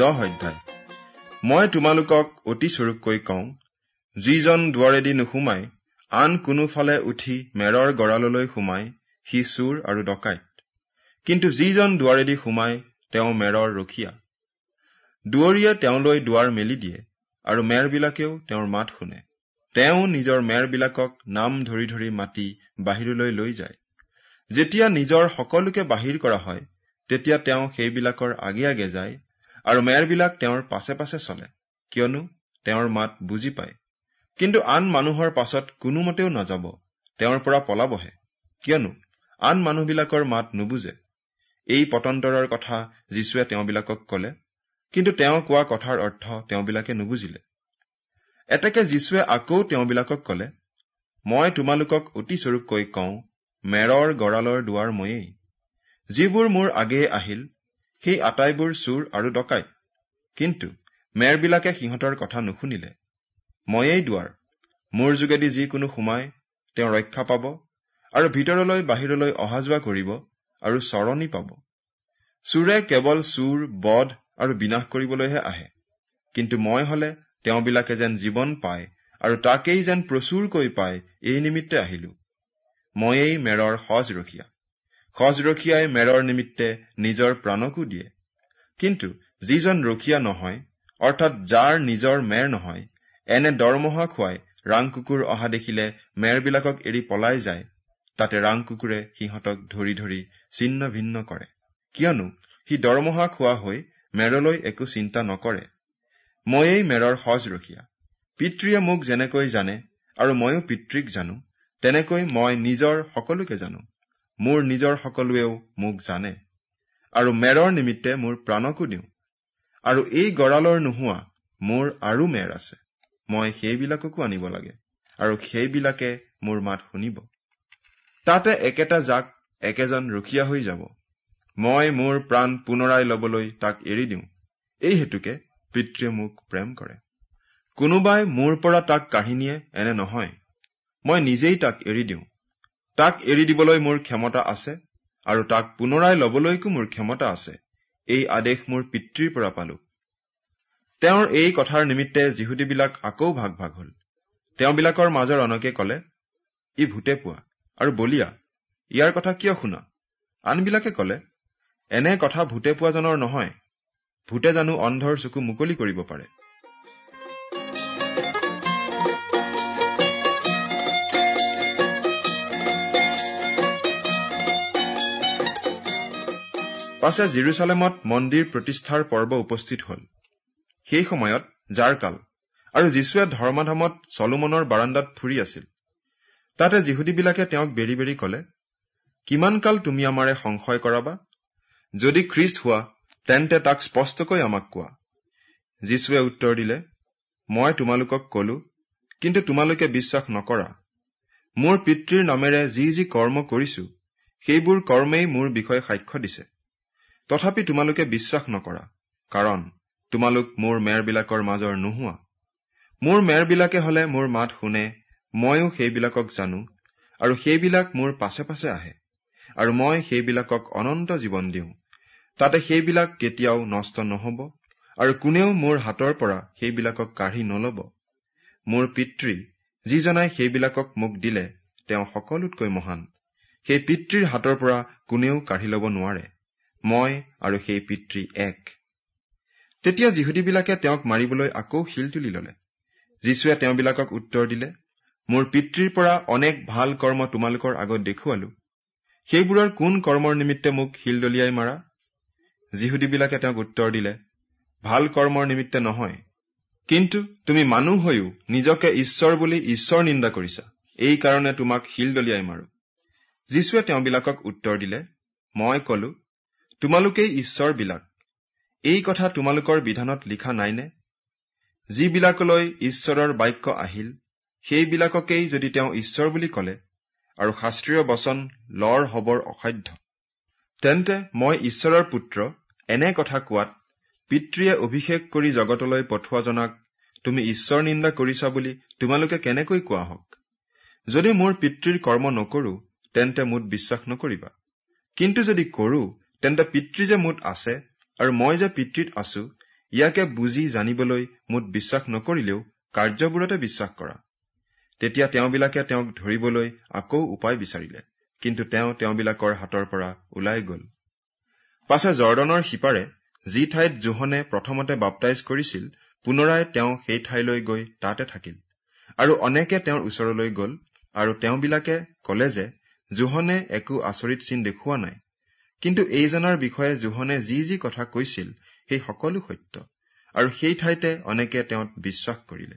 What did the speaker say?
দহ অধ্যায়। মই তোমালোকক অতি চৰুককৈ কওঁ যিজন দুৱাৰেদি নোসোমাই আন কোনোফালে উঠি মেৰৰ গঁড়াললৈ সোমাই সি চোৰ আৰু ডকাইত। কিন্তু যিজন দুৱাৰেদি সোমাই তেওঁ মেৰৰ ৰখীয়া। দুৱৰীয়ে তেওঁলৈ দুৱাৰ মেলি দিয়ে আৰু মেৰবিলাকেও তেওঁৰ মাত শুনে। তেওঁ নিজৰ মেৰবিলাকক নাম ধৰি ধৰি মাতি বাহিৰলৈ লৈ যায়। যেতিয়া নিজৰ সকলোকে বাহিৰ কৰা হয় তেতিয়া তেওঁ সেইবিলাকৰ আগে আগে যায় আৰু মেৰবিলাক তেওঁৰ পাছে পাছে চলে কিয়নো তেওঁৰ মাত বুজি পায়। কিন্তু আন মানুহৰ পাছত কোনোমতেও নাযাব তেওঁৰ পৰা পলাবহে কিয়নো আন মানুহবিলাকৰ মাত নুবুজে। এই পতন্তৰৰ কথা যীশুৱে তেওঁবিলাকক কলে কিন্তু তেওঁ কোৱা কথাৰ অৰ্থ তেওঁবিলাকে নুবুজিলে। এতেকে যীশুৱে আকৌ তেওঁবিলাকক কলে মই তোমালোকক অতি চৰুককৈ কওঁ মেৰৰ গঁড়ালৰ দুৱাৰ ময়েই। যিবোৰ মোৰ আগেয়ে আহিল সেই আটাইবোৰ চোৰ আৰু ডকাইত কিন্তু মেৰবিলাকে সিহঁতৰ কথা নুশুনিলে। ময়েই দুৱাৰ মোৰ যোগেদি যিকোনো সোমাই তেওঁ ৰক্ষা পাব আৰু ভিতৰলৈ বাহিৰলৈ অহা যোৱা কৰিব আৰু চৰণি পাব। চোৰে কেৱল চোৰ বধ আৰু বিনাশ কৰিবলৈহে আহে। কিন্তু মই হলে তেওঁবিলাকে যেন জীৱন পায় আৰু তাকেই যেন প্ৰচুৰকৈ পায় এই নিমিত্তে আহিলো। ময়েই মেৰৰ সজ ৰখীয়া। সজ ৰখীয়াই মেৰৰ নিমিত্তে নিজৰ প্ৰাণকো দিয়ে। কিন্তু যিজন ৰখীয়া নহয় অৰ্থাৎ যাৰ নিজৰ মেৰ নহয় এনে দৰমহা খুৱাই ৰাং কুকুৰ অহা দেখিলে মেৰবিলাকক এৰি পলাই যায়। তাতে ৰাং কুকুৰে সিহঁতক ধৰি ধৰি ছিন্ন ভিন্ন কৰে। কিয়নো সি দৰমহা খোৱা হৈ মেৰলৈ একো চিন্তা নকৰে। ময়েই মেৰৰ সজ ৰখীয়া। পিতৃয়ে মোক যেনেকৈ জানে আৰু ময়ো পিতৃক জানো তেনেকৈ মই নিজৰ সকলোকে জানো। মোৰ নিজৰ সকলোৱেও মোক জানে। আৰু মেৰৰ নিমিত্তে মোৰ প্ৰাণকো দিওঁ। আৰু এই গঁড়ালৰ নোহোৱা মোৰ আৰু মেৰ আছে। মই সেইবিলাককো আনিব লাগে। আৰু সেইবিলাকে মোৰ মাত শুনিব। তাতে একেটা জাক একেজন ৰখীয়া হৈ যাব। মই মোৰ প্ৰাণ পুনৰাই লবলৈ তাক এৰি দিওঁ। এই হেতুকে পিতৃয়ে মোক প্ৰেম কৰে। কোনোবাই মোৰ পৰা তাক কাঢ়ি নিয়ে এনে নহয়। মই নিজেই তাক এৰি দিওঁ। তাক এৰি দিবলৈ মোৰ ক্ষমতা আছে আৰু তাক পুনৰাই লবলৈকো মোৰ ক্ষমতা আছে। এই আদেশ মোৰ পিতৃৰ পৰা পালো। তেওঁৰ এই কথাৰ নিমিত্তে যিহুদীবিলাক আকৌ ভাগ ভাগ হল। তেওঁবিলাকৰ মাজৰ অনকে কলে ই ভূতে পোৱা আৰু বলিয়া ইয়াৰ কথা কিয় শুনা? আনবিলাকে কলে এনে কথা ভূতে পোৱাজনৰ নহয় ভূতে জানো অন্ধৰ চকু মুকলি কৰিব পাৰে। পাছে জিৰচালেমত মন্দিৰ প্ৰতিষ্ঠাৰ পৰ্ব উপস্থিত হল। সেই সময়ত যাৰ কাল আৰু যীশুৱে ধৰ্মধামত চলোমনৰ বাৰাণ্ডাত ফুৰি আছিল। তাতে যিহুদীবিলাকে তেওঁক বেৰি বেৰি কলে কিমান কাল তুমি আমাৰে সংশয় কৰাবা? যদি খ্ৰীষ্ট হোৱা তেন্তে তাক স্পষ্টকৈ আমাক কোৱা। যীশুৱে উত্তৰ দিলে মই তোমালোকক কলো কিন্তু তোমালোকে বিশ্বাস নকৰা। মোৰ পিতৃৰ নামেৰে যি যি কৰ্ম কৰিছো সেইবোৰ কৰ্মেই মোৰ বিষয়ে সাক্ষ্য দিছে। তথাপি তোমালোকে বিশ্বাস নকৰা কাৰণ তোমালোক মোৰ মেৰবিলাকৰ মাজৰ নোহোৱা। মোৰ মেৰবিলাকে হলে মোৰ মাত শুনে ময়ো সেইবিলাকক জানো আৰু সেইবিলাক মোৰ পাছে পাছে আহে আৰু মই সেইবিলাকক অনন্ত জীৱন দিওঁ। তাতে সেইবিলাক কেতিয়াও নষ্ট নহব আৰু কোনেও মোৰ হাতৰ পৰা সেইবিলাকক কাঢ়ি নলব। মোৰ পিতৃ যিজনাই সেইবিলাকক মোক দিলে তেওঁ সকলোতকৈ মহান। সেই পিতৃৰ হাতৰ পৰা কোনেও কাঢ়ি লব নোৱাৰে। মই আৰু সেই পিতৃ এক। তেতিয়া যিহুদীবিলাকে তেওঁক মাৰিবলৈ আকৌ শিল তুলি ললে। যীশুৱে তেওঁবিলাকক উত্তৰ দিলে মোৰ পিতৃৰ পৰা অনেক ভাল কৰ্ম তোমালোকৰ আগত দেখুৱালো। সেইবোৰৰ কোন কৰ্মৰ নিমিত্তে মোক শিল দলিয়াই মাৰা? যিহুদীবিলাকে তেওঁক উত্তৰ দিলে ভাল কৰ্মৰ নিমিত্তে নহয়। কিন্তু তুমি মানুহ হৈও নিজকে ঈশ্বৰ বুলি ঈশ্বৰ নিন্দা কৰিছা। এই কাৰণে তোমাক শিল দলিয়াই মাৰো। যীশুৱে তেওঁবিলাকক উত্তৰ দিলে মই কলো তোমালোকেই ঈশ্বৰ বিলাক এই কথা তোমালোকৰ বিধানত লিখা নাইনে? যিবিলাকলৈ ঈশ্বৰৰ বাক্য আহিল সেইবিলাককেই যদি তেওঁ ঈশ্বৰ বুলি কলে আৰু শাস্ত্ৰীয় বচন লৰ হবৰ অসাধ্য। তেন্তে মই ঈশ্বৰৰ পুত্ৰ এনে কথা কোৱাত পিতৃয়ে অভিষেক কৰি জগতলৈ পঠোৱা জনাক তুমি ঈশ্বৰ নিন্দা কৰিছা বুলি তোমালোকে কেনেকৈ কোৱা হওক? যদি মোৰ পিতৃৰ কৰ্ম নকৰো তেন্তে মোত বিশ্বাস নকৰিবা। কিন্তু যদি কৰো তেন্তে পিতৃ যে মোত আছে আৰু মই যে পিতৃত আছো ইয়াকে বুজি জানিবলৈ মোত বিশ্বাস নকৰিলেও কাৰ্যবোৰতে বিশ্বাস কৰা। তেতিয়া তেওঁবিলাকে তেওঁক ধৰিবলৈ আকৌ উপায় বিচাৰিলে কিন্তু তেওঁ তেওঁবিলাকৰ হাতৰ পৰা ওলাই গল। পাছে জৰ্দনৰ সিপাৰে যি ঠাইত জোহনে প্ৰথমতে বাপটাইজ কৰিছিল পুনৰাই তেওঁ সেই ঠাইলৈ গৈ তাতে থাকিল আৰু অনেকে তেওঁৰ ওচৰলৈ গল আৰু তেওঁবিলাকে কলে যে জোহনে একো আচৰিত চিন দেখুওৱা নাই। কিন্তু এইজনৰ বিষয়ে জোহনে যি যি কথা কৈছিল সেই সকলো সত্য। আৰু সেই ঠাইতে অনেকে তেওঁত বিশ্বাস কৰিলে।